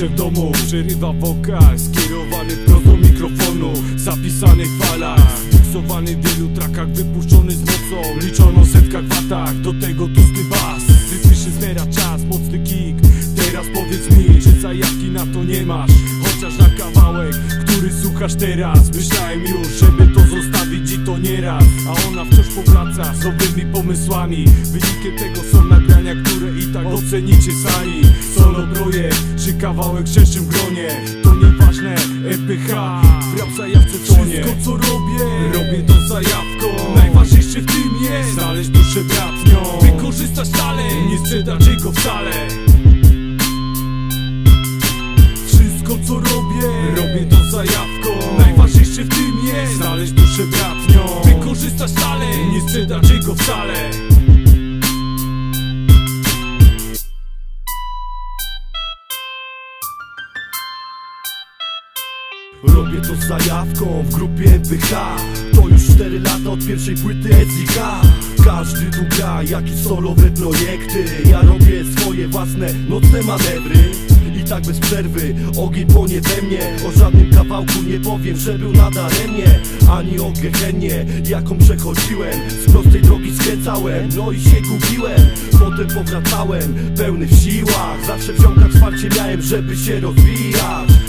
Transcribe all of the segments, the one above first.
Piszę w domu, przerywa wokal Skierowany wprost do mikrofonu. Zapisany w falach Miksowany w wielu trakach Wypuszczony z mocą. Liczono setkach watach Do tego tłusty bas. Rytmiczny znera czas, mocny kick. Teraz powiedz mi, czy zajawki na to nie masz? Chociaż na kawałek, który słuchasz teraz Myślałem już, żeby to zostawić i to nieraz A ona wciąż powraca z nowymi pomysłami. Wynikiem tego są nagrania, które i tak ocenicie sami Solo projekt, czy kawałek w szerszym gronie. To nieważne, EPH, rap zajawce tonie Wszystko co robię, robię to zajawką Najważniejsze w tym jest, znaleźć duszę bratnią Wykorzystać talent, nie sprzedać jego wcale. Wszystko co robię Robię to zajawką Robię to z zajawką w grupie MPH To już 4 lata od pierwszej płyty SIK Każdy tu gra jakieś solowe projekty. Ja robię swoje własne nocne manewry. I tak bez przerwy ogień płonie we mnie. O żadnym kawałku nie powiem, że był nadaremnie Ani o gehenie, jaką przechodziłem. Z prostej drogi skręcałem, no i się gubiłem. Potem powracałem, pełny w siłach. Zawsze wziąka wsparcie miałem, żeby się rozwijać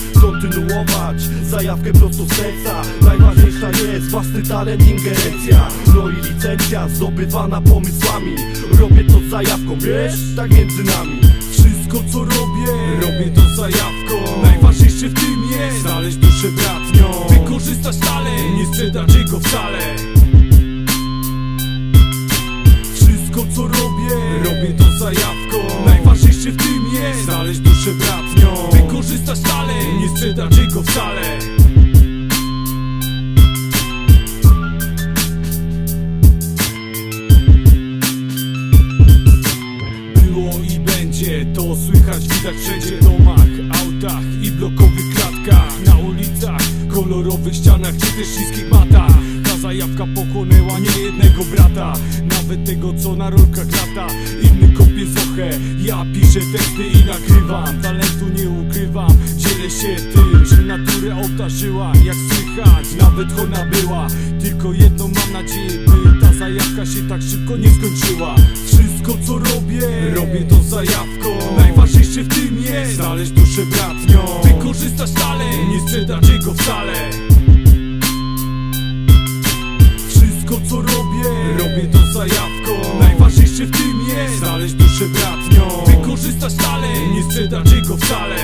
kontynuować. Zajawkę prosto z serca Najważniejsza jest własny talent, ingerencja. No i licencja zdobywana pomysłami. Robię to z zajawką, wiesz? Tak między nami. Wszystko co robię Robię to zajawką. Najważniejsze w tym jest Znaleźć duszę bratnią. Wykorzystać talent Nie sprzedać jego wcale Znaleźć duszę bratnią Wykorzystać talent Nie sprzedać jego wcale. Było i będzie, to słychać, widać wszędzie w domach, autach i blokowych klatkach. Na ulicach, kolorowych ścianach czy też śliskich matach Ta zajawka pochłonęła nie jednego brata Nawet tego co na rolkach lata. Inny kopie zochę, piszę teksty i nagrywam. Talentu nie ukrywam, dzielę się tym Że naturę obdarzyła, jak słychać. Nawet ona była, tylko jedno mam nadzieję By ta zajawka się tak szybko nie skończyła. Wszystko co robię, robię to zajawką. Najważniejsze w tym jest Znaleźć duszę bratnią. Wykorzystać talent, nie sprzedać jego wcale. Wszystko co robię, robię to zajawką. Najważniejsze w tym jest Znaleźć duszę bratnią nie sprzedać jego wcale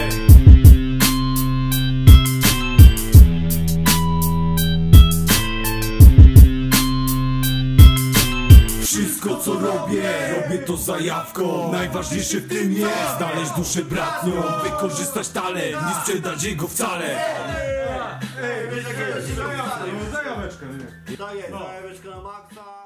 Wszystko co robię, robię to zajawką Najważniejsze w tym jest znaleźć duszę bratnią Wykorzystać talent, nie sprzedać jego wcale Daję, zajaweczkę na maksa.